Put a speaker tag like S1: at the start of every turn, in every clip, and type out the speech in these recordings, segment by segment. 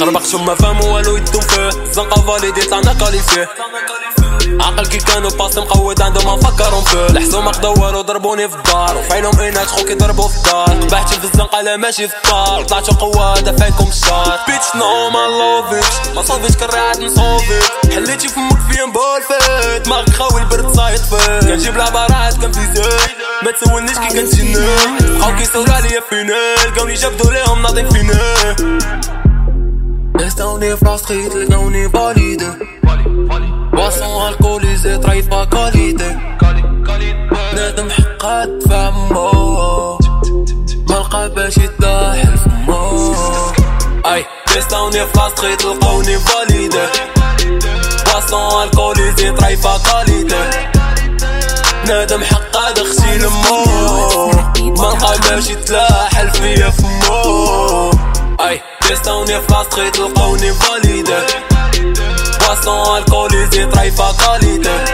S1: خربقتهم ما فهموا والو يدو فيه. الزنقة فاليدي طلعنا كاليفيه عقل كي كانوا باس مقود عندهم ما فكرهم فيه الحسومة خدوروا ضربوني في الدار وفايلهم اينات خو كيضربوا في الدار بحت في الزنقة ماشي في الدار طلعت قوة دافعينكم الشار بيتش نو ما لوفيتش ما صوفيتش كرعات نصوفيت حليتي فمك فيا مبولفيت دماغك خاوي البرد صايد فيك. كنجيب العبارات كنفيزيك ما تسولنيش كي كنتجنن بقاو كيصوروا عليا فينا لقاوني جبدو ليهم ناضين فينا لقاوني في راسخيت لقاوني فاليدي بواسون الكوليزي طريفة كاليتي نادم حقات فمو ملقى باش يتداحل فمو أي تيستاوني في راسخيت لقاوني فاليدي بواسون الكوليزي طريفة كاليتي نادم حقا دخسي لمو ملقى باش يتلاحل فيا فمو أي تيستاوني في راسخيت لقاوني فاليدي بواسون الكوليزي طريفة كاليتي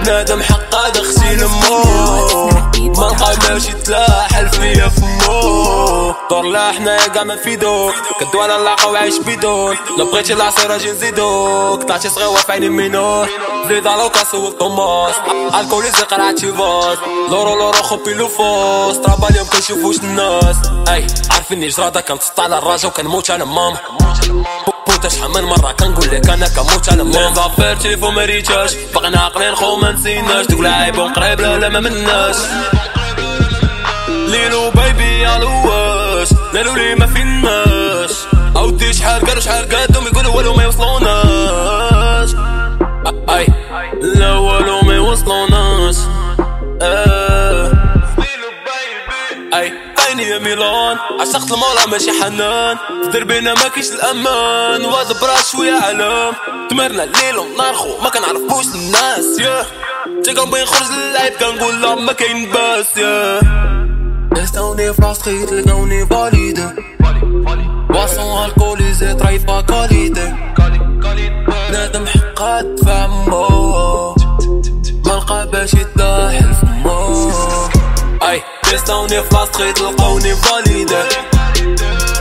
S1: بنادم حقا دخسي لمو ما نقدرش يتلاحل فيا فمو دور لا حنايا كاع ما فيدوك كدو على اللاقة وعيش بدون. لا بغيتي العصير أجي نزيدوك. طلعتي صغيرة في عيني مينور زيد على كاسو والطماس الكوليزي قرعتي فاز لورو لورو خوبي لو فوس طرابا اليوم كنشوفوش الناس. أي عارفيني جرادة كنتسطع على الراجا وكنموت على ماما. بوتا شحال من مرة كنقول لك أنا كنموت على ماما زافير تليفون ما ريتاش باقينا عاقلين خو ما نسيناش دوك العيبون قريب لا لا ما مناش ليلو بيبي يا لواش ليلو لي ما فيناش عودي شحال قالوا شحال قادهم يقولوا والو ما يوصلوناش اي لا عشقت المولا ماشي حنان. في دربنا ما كيش الأمان. وهذا برا شوية علام. تمرنا الليل ونهار خو ما كنعرفوش الناس يا. جا كنبغي نخرج للعيب كنقول لا ما كاين باس يا. استوني في راسخي تلقاوني فاليدي بواسون الكوليزي طريفة كاليتي تيستوني في راسخي تلقاوني فاليدي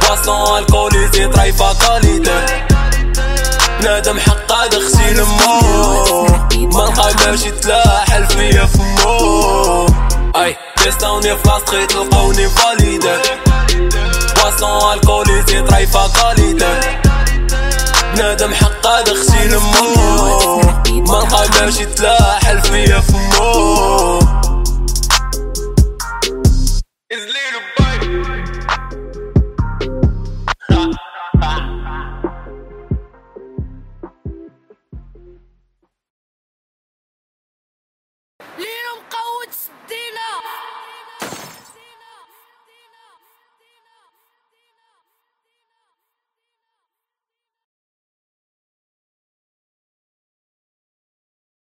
S1: بواسون الكوليزي طريفة كاليتي نادم حقا دخسي لمو ملقى باش يتلاحل فيا فمو أي تيستوني في راسخي تلقاوني فاليدي بواسون الكوليزي طريفة كاليتي نادم حقا دخسي لمو ملقى باش يتلاحل